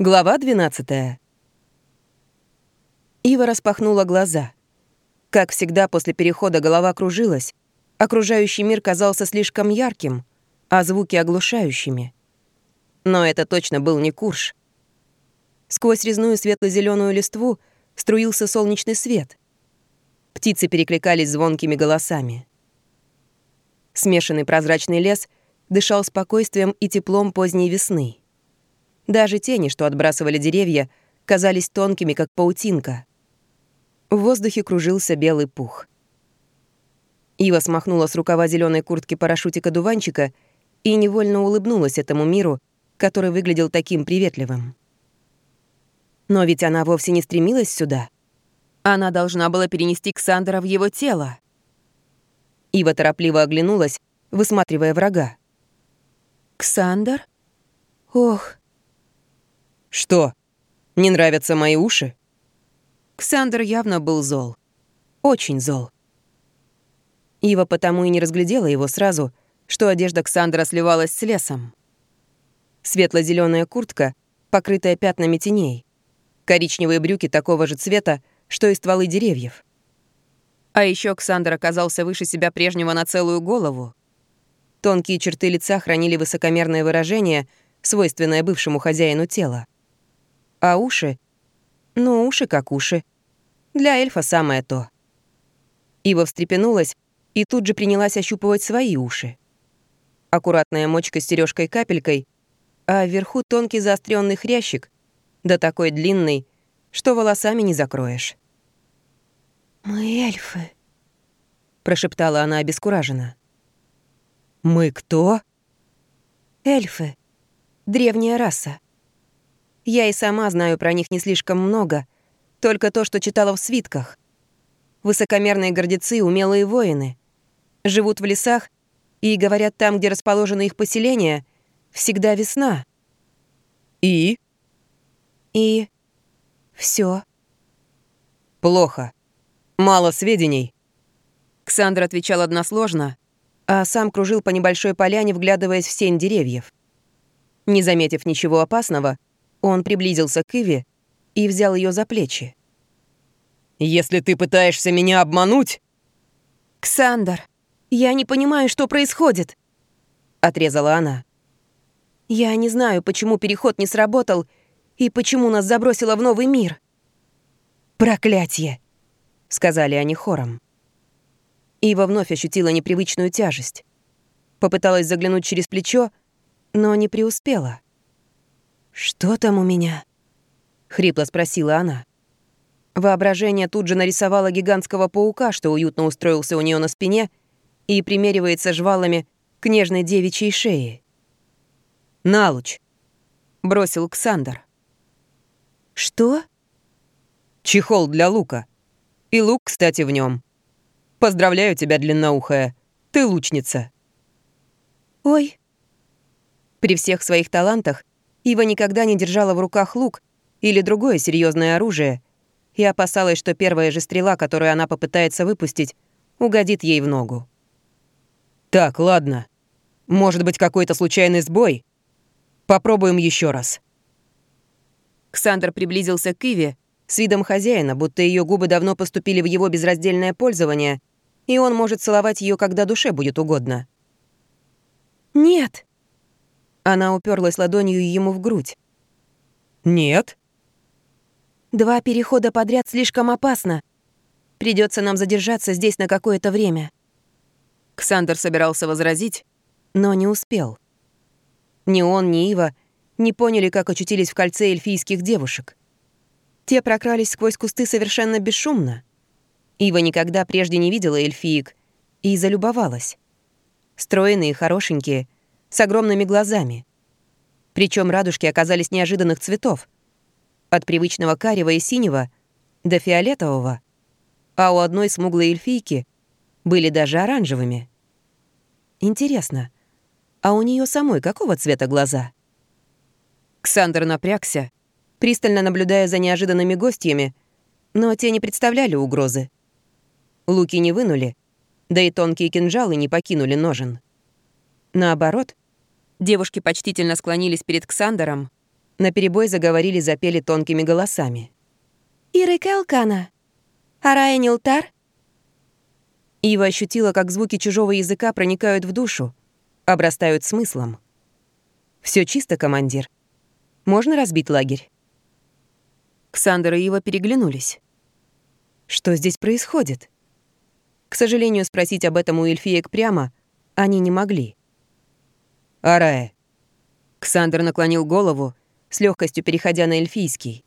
Глава 12. Ива распахнула глаза. Как всегда, после перехода голова кружилась. Окружающий мир казался слишком ярким, а звуки оглушающими. Но это точно был не Курш. Сквозь резную светло зеленую листву струился солнечный свет. Птицы перекликались звонкими голосами. Смешанный прозрачный лес дышал спокойствием и теплом поздней весны. Даже тени, что отбрасывали деревья, казались тонкими, как паутинка. В воздухе кружился белый пух. Ива смахнула с рукава зеленой куртки парашютика дуванчика и невольно улыбнулась этому миру, который выглядел таким приветливым. Но ведь она вовсе не стремилась сюда. Она должна была перенести Ксандера в его тело. Ива торопливо оглянулась, высматривая врага. «Ксандр? Ох, «Что, не нравятся мои уши?» Ксандр явно был зол. Очень зол. Ива потому и не разглядела его сразу, что одежда Ксандра сливалась с лесом. светло зеленая куртка, покрытая пятнами теней. Коричневые брюки такого же цвета, что и стволы деревьев. А еще Ксандр оказался выше себя прежнего на целую голову. Тонкие черты лица хранили высокомерное выражение, свойственное бывшему хозяину тела. А уши? Ну, уши как уши. Для эльфа самое то. Ива встрепенулась и тут же принялась ощупывать свои уши. Аккуратная мочка с сережкой капелькой, а вверху тонкий заостренный хрящик, да такой длинный, что волосами не закроешь. «Мы эльфы», — прошептала она обескураженно. «Мы кто?» «Эльфы. Древняя раса. Я и сама знаю про них не слишком много, только то, что читала в свитках. Высокомерные гордецы — умелые воины. Живут в лесах и, говорят, там, где расположены их поселения, всегда весна. И? И все. Плохо. Мало сведений. Ксандр отвечал односложно, а сам кружил по небольшой поляне, вглядываясь в сень деревьев. Не заметив ничего опасного, он приблизился к Иве и взял ее за плечи. «Если ты пытаешься меня обмануть...» «Ксандр, я не понимаю, что происходит», — отрезала она. «Я не знаю, почему переход не сработал и почему нас забросило в новый мир». «Проклятье!» — сказали они хором. Ива вновь ощутила непривычную тяжесть. Попыталась заглянуть через плечо, но не преуспела. «Что там у меня?» — хрипло спросила она. Воображение тут же нарисовало гигантского паука, что уютно устроился у нее на спине и примеривается жвалами к нежной девичьей шее. «Налуч!» — бросил Ксандр. «Что?» «Чехол для лука. И лук, кстати, в нем. Поздравляю тебя, длинноухая. Ты лучница». «Ой». При всех своих талантах Ива никогда не держала в руках лук или другое серьезное оружие и опасалась, что первая же стрела, которую она попытается выпустить, угодит ей в ногу. «Так, ладно. Может быть, какой-то случайный сбой? Попробуем еще раз». Ксандр приблизился к Иве с видом хозяина, будто ее губы давно поступили в его безраздельное пользование, и он может целовать ее, когда душе будет угодно. «Нет», она уперлась ладонью ему в грудь. «Нет». «Два перехода подряд слишком опасно. Придется нам задержаться здесь на какое-то время». Ксандер собирался возразить, но не успел. Ни он, ни Ива не поняли, как очутились в кольце эльфийских девушек. Те прокрались сквозь кусты совершенно бесшумно. Ива никогда прежде не видела эльфиек и залюбовалась. Стройные, хорошенькие — с огромными глазами. Причем радужки оказались неожиданных цветов. От привычного карего и синего до фиолетового. А у одной смуглой эльфийки были даже оранжевыми. Интересно, а у нее самой какого цвета глаза? Ксандр напрягся, пристально наблюдая за неожиданными гостями, но те не представляли угрозы. Луки не вынули, да и тонкие кинжалы не покинули ножен. Наоборот, Девушки почтительно склонились перед Ксандером, наперебой заговорили, запели тонкими голосами. «Ирекелкана! Арая Нилтар?» Ива ощутила, как звуки чужого языка проникают в душу, обрастают смыслом. Все чисто, командир. Можно разбить лагерь?» Ксандр и Ива переглянулись. Что здесь происходит? К сожалению, спросить об этом у эльфиек прямо они не могли. «Арая». Ксандр наклонил голову, с легкостью переходя на эльфийский.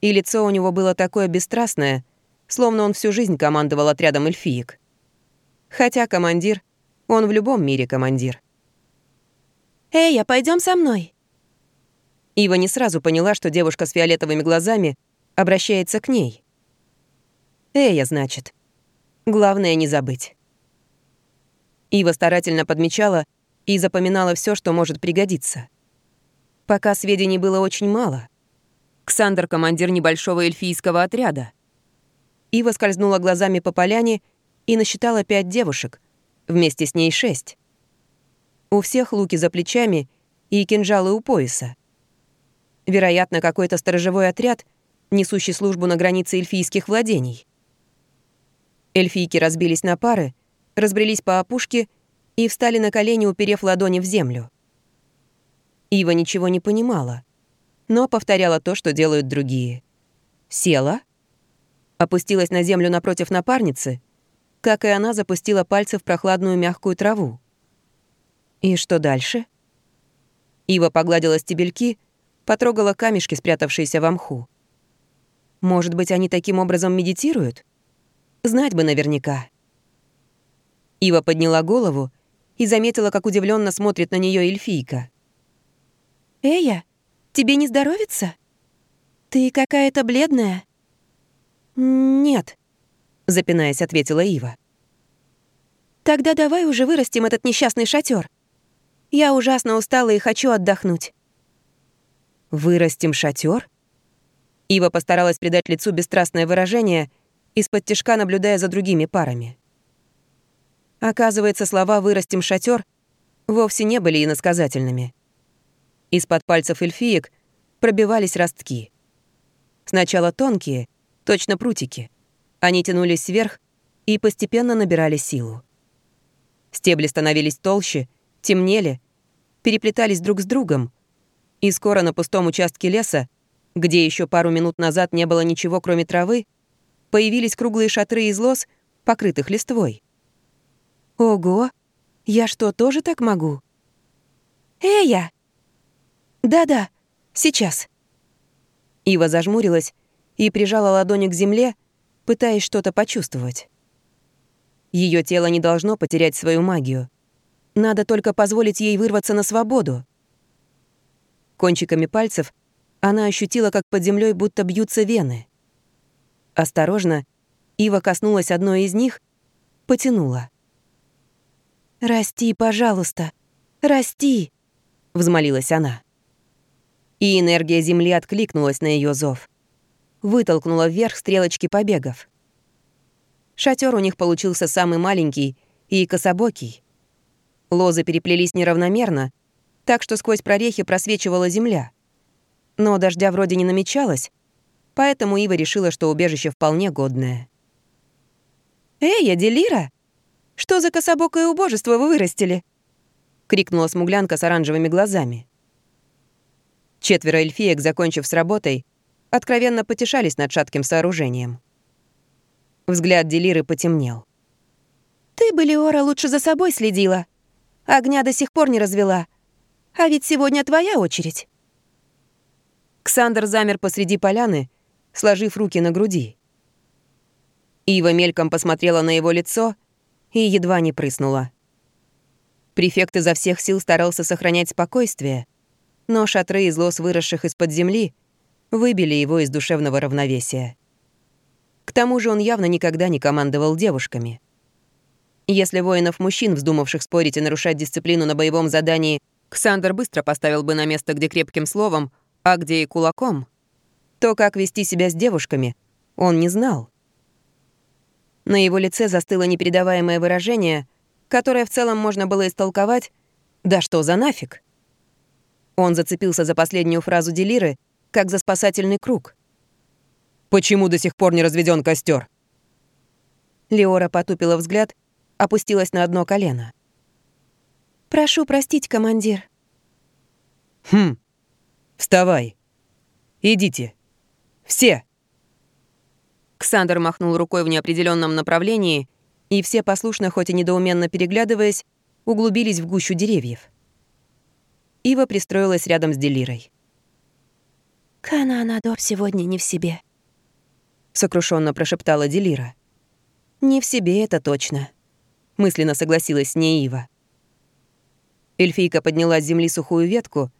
И лицо у него было такое бесстрастное, словно он всю жизнь командовал отрядом эльфиек. Хотя командир, он в любом мире командир. «Эй, а пойдем со мной?» Ива не сразу поняла, что девушка с фиолетовыми глазами обращается к ней. Эя, значит. Главное не забыть. Ива старательно подмечала и запоминала все, что может пригодиться. Пока сведений было очень мало. Ксандр — командир небольшого эльфийского отряда. Ива скользнула глазами по поляне и насчитала пять девушек, вместе с ней шесть. У всех луки за плечами и кинжалы у пояса. Вероятно, какой-то сторожевой отряд, несущий службу на границе эльфийских владений. Эльфийки разбились на пары, разбрелись по опушке и встали на колени, уперев ладони в землю. Ива ничего не понимала, но повторяла то, что делают другие. Села, опустилась на землю напротив напарницы, как и она запустила пальцы в прохладную мягкую траву. И что дальше? Ива погладила стебельки, потрогала камешки, спрятавшиеся в мху. Может быть, они таким образом медитируют? Знать бы наверняка. Ива подняла голову и заметила, как удивленно смотрит на нее эльфийка. «Эя, тебе не здоровится? Ты какая-то бледная». «Нет», — запинаясь, ответила Ива. «Тогда давай уже вырастим этот несчастный шатер. Я ужасно устала и хочу отдохнуть». «Вырастим шатер? Ива постаралась придать лицу бесстрастное выражение, из-под тяжка наблюдая за другими парами. Оказывается, слова «вырастим шатер вовсе не были иносказательными. Из-под пальцев эльфиек пробивались ростки. Сначала тонкие, точно прутики. Они тянулись вверх и постепенно набирали силу. Стебли становились толще, темнели, переплетались друг с другом, и скоро на пустом участке леса, где еще пару минут назад не было ничего, кроме травы, появились круглые шатры из лоз, покрытых листвой. «Ого! Я что, тоже так могу?» «Эя!» «Да-да, сейчас». Ива зажмурилась и прижала ладони к земле, пытаясь что-то почувствовать. Ее тело не должно потерять свою магию. Надо только позволить ей вырваться на свободу. Кончиками пальцев она ощутила, как под землей будто бьются вены. Осторожно, Ива коснулась одной из них, потянула. «Расти, пожалуйста, расти!» — взмолилась она. И энергия Земли откликнулась на ее зов. Вытолкнула вверх стрелочки побегов. Шатер у них получился самый маленький и кособокий. Лозы переплелись неравномерно, так что сквозь прорехи просвечивала земля. Но дождя вроде не намечалось, поэтому Ива решила, что убежище вполне годное. «Эй, Аделира! Что за кособокое убожество вы вырастили?» — крикнула смуглянка с оранжевыми глазами. Четверо эльфиек, закончив с работой, откровенно потешались над шатким сооружением. Взгляд Делиры потемнел. «Ты бы, Леора, лучше за собой следила. Огня до сих пор не развела. А ведь сегодня твоя очередь». Ксандр замер посреди поляны, сложив руки на груди. Ива мельком посмотрела на его лицо и едва не прыснула. Префект изо всех сил старался сохранять спокойствие, но шатры из лос, выросших из-под земли, выбили его из душевного равновесия. К тому же он явно никогда не командовал девушками. Если воинов-мужчин, вздумавших спорить и нарушать дисциплину на боевом задании, Ксандр быстро поставил бы на место, где крепким словом, а где и кулаком, то, как вести себя с девушками, он не знал. На его лице застыло непередаваемое выражение, которое в целом можно было истолковать «Да что за нафиг?». Он зацепился за последнюю фразу Делиры, как за спасательный круг. «Почему до сих пор не разведен костер? Леора потупила взгляд, опустилась на одно колено. «Прошу простить, командир». «Хм, вставай. Идите. Все!» Ксандр махнул рукой в неопределенном направлении, и все послушно, хоть и недоуменно переглядываясь, углубились в гущу деревьев. Ива пристроилась рядом с Делирой. «Кананадор сегодня не в себе», — сокрушенно прошептала Делира. «Не в себе это точно», — мысленно согласилась с ней Ива. Эльфийка подняла с земли сухую ветку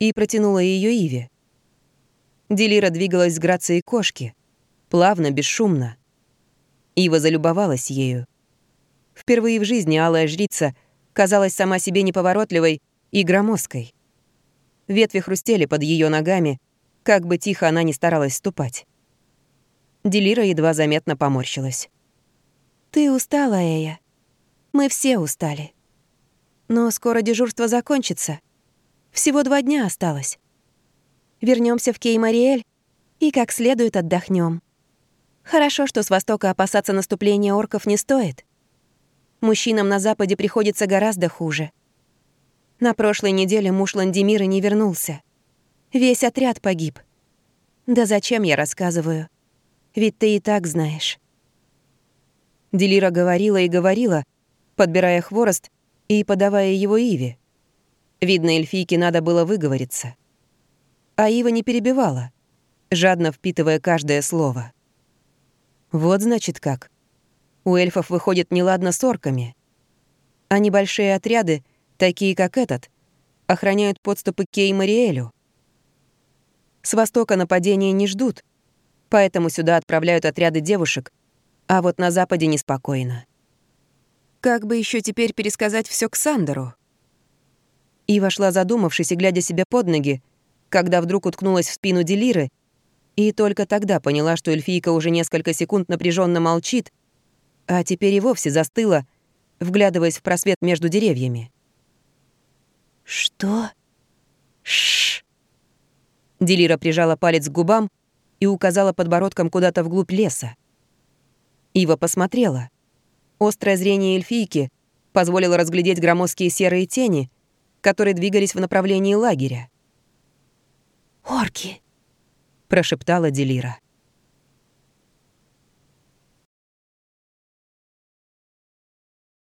и протянула ее Иве. Делира двигалась с грацией кошки, плавно, бесшумно. Ива залюбовалась ею. Впервые в жизни алая жрица казалась сама себе неповоротливой и громоздкой. Ветви хрустели под ее ногами, как бы тихо она ни старалась ступать. Делира едва заметно поморщилась. «Ты устала, Эя. Мы все устали. Но скоро дежурство закончится. Всего два дня осталось. Вернемся в Кей-Мариэль и как следует отдохнем. Хорошо, что с востока опасаться наступления орков не стоит. Мужчинам на западе приходится гораздо хуже. На прошлой неделе муж Ландемира не вернулся. Весь отряд погиб. Да зачем я рассказываю? Ведь ты и так знаешь. Делира говорила и говорила, подбирая хворост и подавая его Иве. Видно, эльфийке надо было выговориться. А Ива не перебивала, жадно впитывая каждое слово. Вот значит как. У эльфов выходит неладно с орками. А небольшие отряды, такие как этот, охраняют подступы к Кей-Мариэлю. С востока нападения не ждут, поэтому сюда отправляют отряды девушек, а вот на западе неспокойно. Как бы еще теперь пересказать все к Сандеру? И вошла задумавшись и глядя себе под ноги, когда вдруг уткнулась в спину Делиры и только тогда поняла, что эльфийка уже несколько секунд напряженно молчит, а теперь и вовсе застыла, вглядываясь в просвет между деревьями. «Что?» Шш. Делира прижала палец к губам и указала подбородком куда-то вглубь леса. Ива посмотрела. Острое зрение эльфийки позволило разглядеть громоздкие серые тени, которые двигались в направлении лагеря. «Орки!» Прошептала Делира.